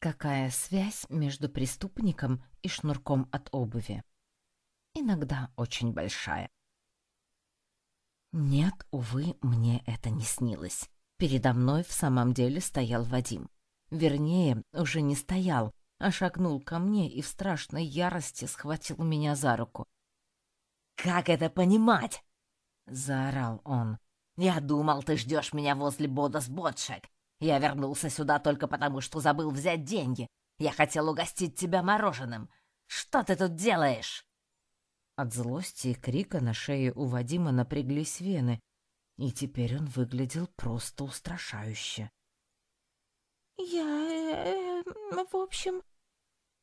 Какая связь между преступником и шнурком от обуви? Иногда очень большая. Нет, увы, мне это не снилось. Передо мной в самом деле стоял Вадим. Вернее, уже не стоял, а шагнул ко мне и в страшной ярости схватил меня за руку. «Как это понимать?» — заорал он. «Я думал, ты ждешь меня возле Бодас Ботшек. Я вернулся сюда только потому, что забыл взять деньги. Я хотел угостить тебя мороженым. Что ты тут делаешь?» От злости и крика на шее у Вадима напряглись вены, и теперь он выглядел просто устрашающе. «Я... Э, в общем...»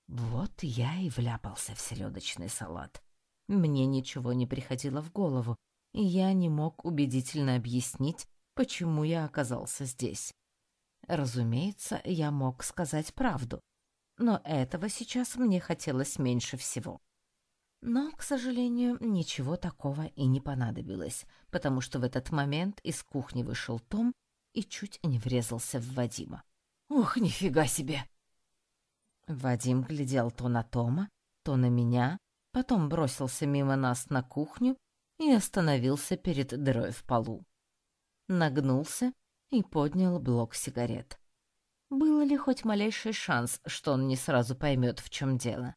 Вот я и вляпался в селедочный салат. Мне ничего не приходило в голову, и я не мог убедительно объяснить, почему я оказался здесь. Разумеется, я мог сказать правду, но этого сейчас мне хотелось меньше всего. Но, к сожалению, ничего такого и не понадобилось, потому что в этот момент из кухни вышел Том и чуть не врезался в Вадима. «Ух, нифига себе!» Вадим глядел то на Тома, то на меня, потом бросился мимо нас на кухню и остановился перед дырой в полу. Нагнулся и поднял блок сигарет. Был ли хоть малейший шанс, что он не сразу поймет, в чем дело?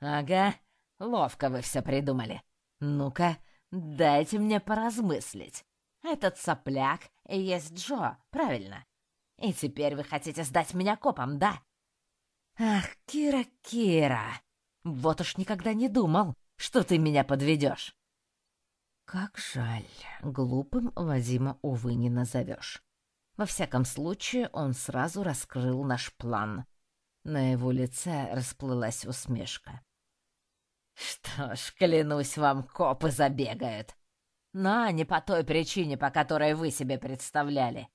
«Ага, ловко вы все придумали. Ну-ка, дайте мне поразмыслить. Этот сопляк и есть Джо, правильно? И теперь вы хотите сдать меня копам, да? Ах, Кира, Кира, вот уж никогда не думал, что ты меня подведешь. Как жаль, глупым Вадима, увы, не назовешь. Во всяком случае, он сразу раскрыл наш план. На его лице расплылась усмешка. Что ж, клянусь вам, копы забегают. Но не по той причине, по которой вы себе представляли.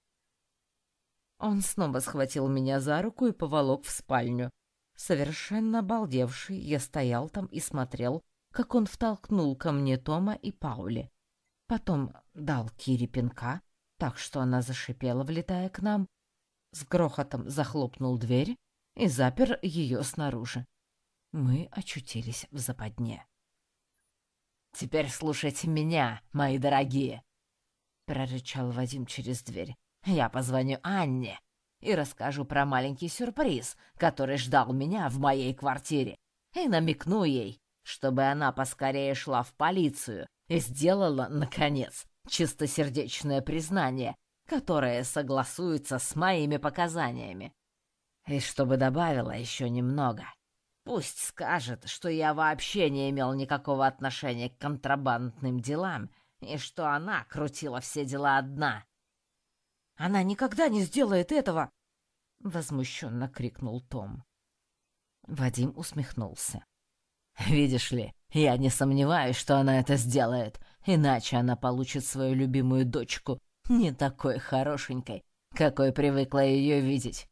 Он снова схватил меня за руку и поволок в спальню. Совершенно обалдевший, я стоял там и смотрел, как он втолкнул ко мне Тома и Паули. Потом дал Кире пинка, так что она зашипела, влетая к нам, с грохотом захлопнул дверь и запер ее снаружи мы очутились в западне. «Теперь слушайте меня, мои дорогие!» — прорычал Вадим через дверь. «Я позвоню Анне и расскажу про маленький сюрприз, который ждал меня в моей квартире, и намекну ей, чтобы она поскорее шла в полицию и сделала, наконец, чистосердечное признание, которое согласуется с моими показаниями. И чтобы добавила еще немного — Пусть скажет, что я вообще не имел никакого отношения к контрабандным делам и что она крутила все дела одна. Она никогда не сделает этого, возмущенно крикнул Том. Вадим усмехнулся. Видишь ли, я не сомневаюсь, что она это сделает, иначе она получит свою любимую дочку не такой хорошенькой, какой привыкла ее видеть.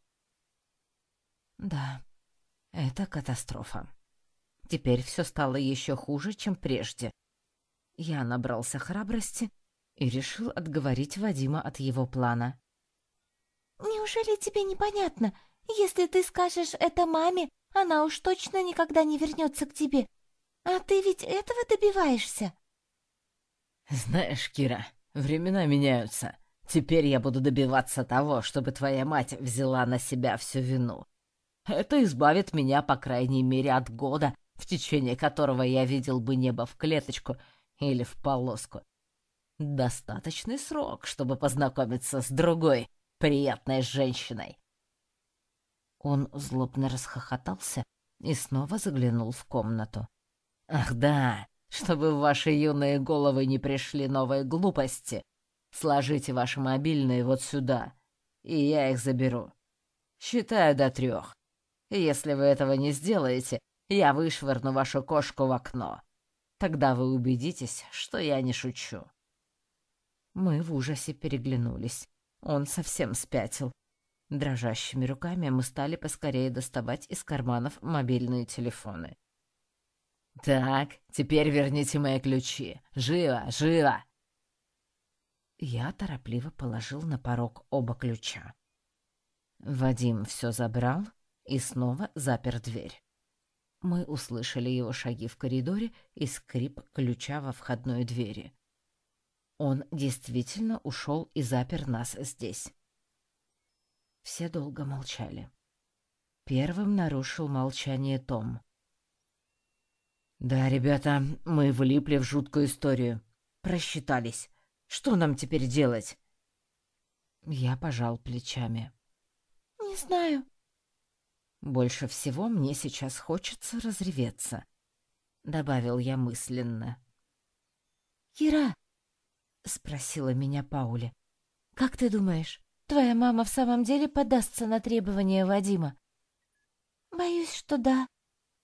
Да, это катастрофа. Теперь все стало еще хуже, чем прежде. Я набрался храбрости и решил отговорить Вадима от его плана. «Неужели тебе непонятно? Если ты скажешь это маме, она уж точно никогда не вернется к тебе. А ты ведь этого добиваешься?» «Знаешь, Кира, времена меняются. Теперь я буду добиваться того, чтобы твоя мать взяла на себя всю вину. Это избавит меня, по крайней мере, от года, в течение которого я видел бы небо в клеточку или в полоску. Достаточный срок, чтобы познакомиться с другой приятной женщиной. Он злобно расхохотался и снова заглянул в комнату. «Ах да, чтобы в ваши юные головы не пришли новые глупости, сложите ваши мобильные вот сюда, и я их заберу. Считаю до трех. Если вы этого не сделаете, я вышвырну вашу кошку в окно. Тогда вы убедитесь, что я не шучу». Мы в ужасе переглянулись. Он совсем спятил. Дрожащими руками мы стали поскорее доставать из карманов мобильные телефоны. «Так, теперь верните мои ключи. Живо, живо!» Я торопливо положил на порог оба ключа. Вадим все забрал и снова запер дверь. Мы услышали его шаги в коридоре и скрип ключа во входной двери. Он действительно ушел и запер нас здесь. Все долго молчали. Первым нарушил молчание Том. «Да, ребята, мы влипли в жуткую историю. Просчитались. Что нам теперь делать?» Я пожал плечами. «Не знаю», больше всего мне сейчас хочется разреветься, добавил я мысленно. Кира, спросила меня Пауля. Как ты думаешь, твоя мама в самом деле подастся на требования Вадима? Боюсь, что да.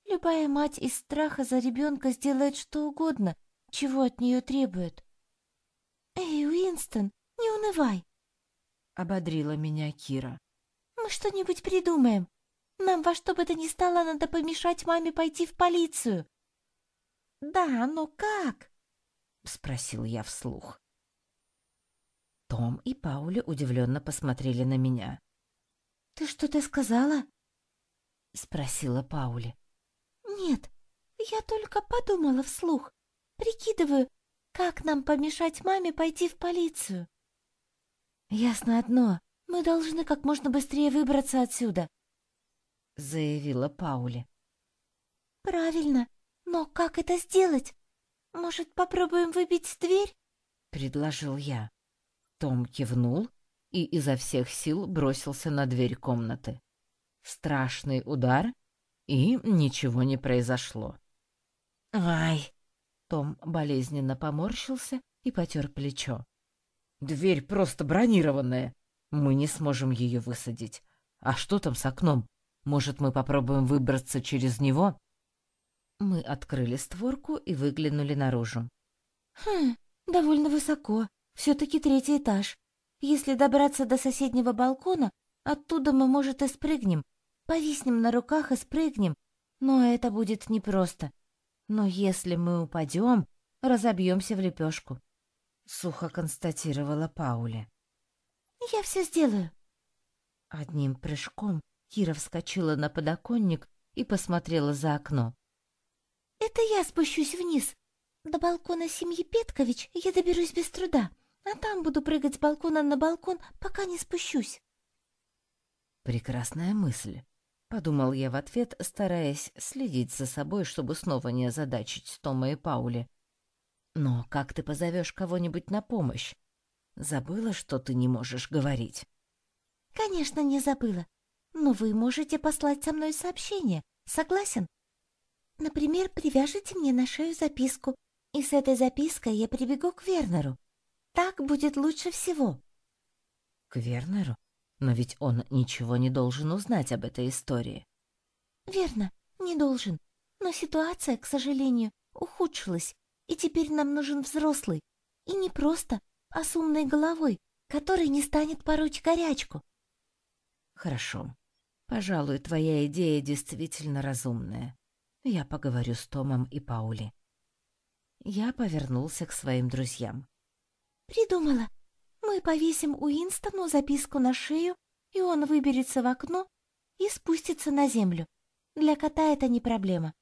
Любая мать из страха за ребенка сделает что угодно, чего от нее требуют. Эй, Уинстон, не унывай, ободрила меня Кира. Мы что-нибудь придумаем. Нам во что бы то ни стало надо помешать маме пойти в полицию. Да, но как? спросил я вслух. И Пауля удивленно посмотрели на меня. Ты что-то сказала? спросила Пауля. Нет, я только подумала вслух. Прикидываю, как нам помешать маме пойти в полицию. Ясно одно, мы должны как можно быстрее выбраться отсюда. — заявила Паули. «Правильно, но как это сделать? Может, попробуем выбить дверь?» — предложил я. Том кивнул и изо всех сил бросился на дверь комнаты. Страшный удар, и ничего не произошло. «Ай!» Том болезненно поморщился и потер плечо. «Дверь просто бронированная. Мы не сможем ее высадить. А что там с окном?» Может, мы попробуем выбраться через него? Мы открыли створку и выглянули наружу. Хм, довольно высоко. Все таки третий этаж. Если добраться до соседнего балкона, оттуда мы, может, и спрыгнем. Повиснем на руках и спрыгнем. Но это будет непросто. Но если мы упадем, разобьемся в лепешку. Сухо констатировала Пауля. Я все сделаю. Одним прыжком Кира вскочила на подоконник и посмотрела за окно. «Это я спущусь вниз. До балкона семьи Петкович я доберусь без труда, а там буду прыгать с балкона на балкон, пока не спущусь». «Прекрасная мысль», — подумал я в ответ, стараясь следить за собой, чтобы снова не озадачить Тома и Паули. «Но как ты позовешь кого-нибудь на помощь? Забыла, что ты не можешь говорить?» «Конечно, не забыла. Но вы можете послать со мной сообщение. Согласен? Например, привяжите мне на шею записку, и с этой запиской я прибегу к Вернеру. Так будет лучше всего. К Вернеру? Но ведь он ничего не должен узнать об этой истории. Верно, не должен. Но ситуация, к сожалению, ухудшилась, и теперь нам нужен взрослый. И не просто, а с умной головой, который не станет пороть горячку. Хорошо. Пожалуй, твоя идея действительно разумная. Я поговорю с Томом и Паули. Я повернулся к своим друзьям. Придумала. Мы повесим Уинстону записку на шею, и он выберется в окно и спустится на землю. Для кота это не проблема.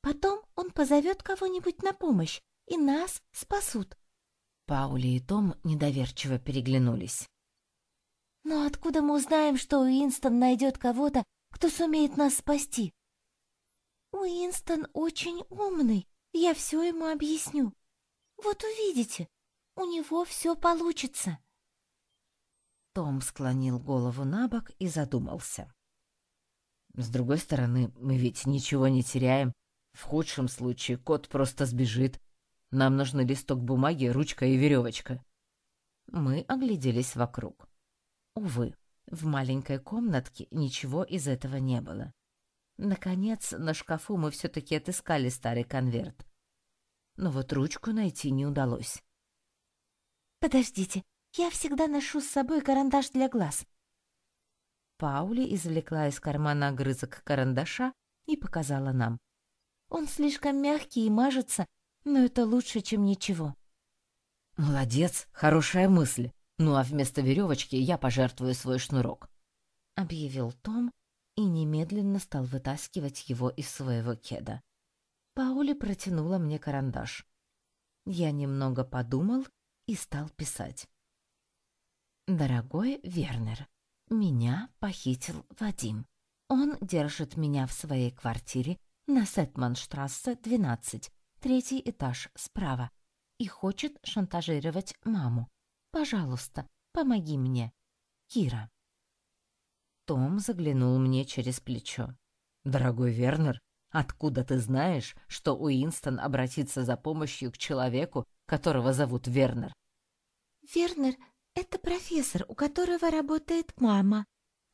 Потом он позовет кого-нибудь на помощь, и нас спасут. Паули и Том недоверчиво переглянулись. Но откуда мы узнаем, что Уинстон найдет кого-то, кто сумеет нас спасти? Уинстон очень умный, я все ему объясню. Вот увидите, у него все получится. Том склонил голову на бок и задумался. С другой стороны, мы ведь ничего не теряем. В худшем случае кот просто сбежит. Нам нужны листок бумаги, ручка и веревочка. Мы огляделись вокруг. Увы, в маленькой комнатке ничего из этого не было. Наконец, на шкафу мы все-таки отыскали старый конверт. Но вот ручку найти не удалось. «Подождите, я всегда ношу с собой карандаш для глаз». Паули извлекла из кармана огрызок карандаша и показала нам. «Он слишком мягкий и мажется, но это лучше, чем ничего». «Молодец, хорошая мысль», ну а вместо веревочки я пожертвую свой шнурок. объявил Том и немедленно стал вытаскивать его из своего кеда. Паули протянула мне карандаш. Я немного подумал и стал писать. «Дорогой Вернер, меня похитил Вадим. Он держит меня в своей квартире на Сетманштрассе, 12, третий этаж справа, и хочет шантажировать маму. Пожалуйста, помоги мне. Кира». Том заглянул мне через плечо. «Дорогой Вернер, откуда ты знаешь, что Уинстон обратится за помощью к человеку, которого зовут Вернер?» «Вернер — это профессор, у которого работает мама.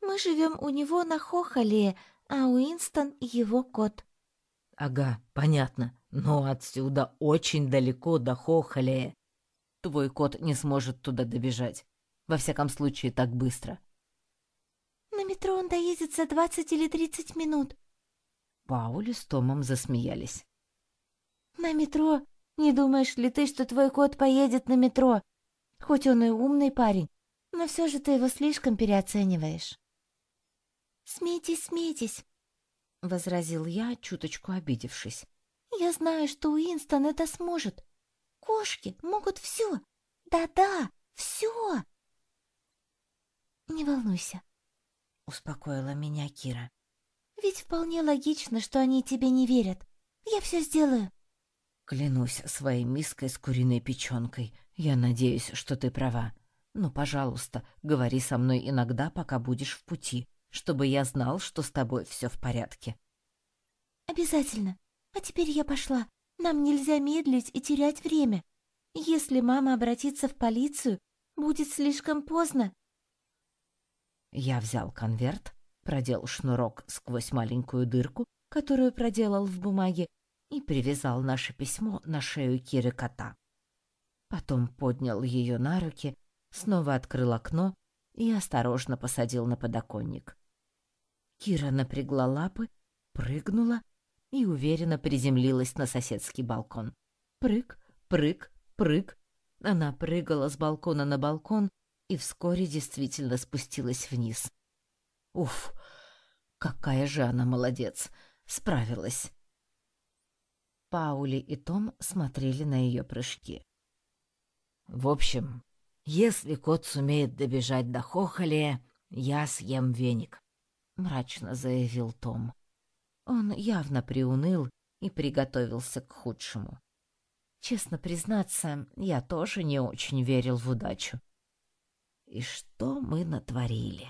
Мы живем у него на Хохоле, а Уинстон — его кот». «Ага, понятно. Но отсюда очень далеко до Хохолея. Твой кот не сможет туда добежать. Во всяком случае, так быстро. На метро он доедет за двадцать или тридцать минут. Паули с Томом засмеялись. На метро? Не думаешь ли ты, что твой кот поедет на метро? Хоть он и умный парень, но все же ты его слишком переоцениваешь. Смейтесь, смейтесь, возразил я, чуточку обидевшись. Я знаю, что Уинстон это сможет. Кошки могут все. Да-да, все. Не волнуйся, успокоила меня Кира. Ведь вполне логично, что они тебе не верят. Я все сделаю. Клянусь своей миской с куриной печенкой. Я надеюсь, что ты права. Но, пожалуйста, говори со мной иногда, пока будешь в пути, чтобы я знал, что с тобой все в порядке. Обязательно. А теперь я пошла. Нам нельзя медлить и терять время. Если мама обратится в полицию, будет слишком поздно. Я взял конверт, продел шнурок сквозь маленькую дырку, которую проделал в бумаге, и привязал наше письмо на шею Киры кота. Потом поднял ее на руки, снова открыл окно и осторожно посадил на подоконник. Кира напрягла лапы, прыгнула и уверенно приземлилась на соседский балкон. Прыг, прыг, прыг. Она прыгала с балкона на балкон и вскоре действительно спустилась вниз. Уф, какая же она молодец, справилась. Паули и Том смотрели на ее прыжки. В общем, если кот сумеет добежать до Хохолия, я съем веник, мрачно заявил Том. Он явно приуныл и приготовился к худшему. Честно признаться, я тоже не очень верил в удачу. И что мы натворили?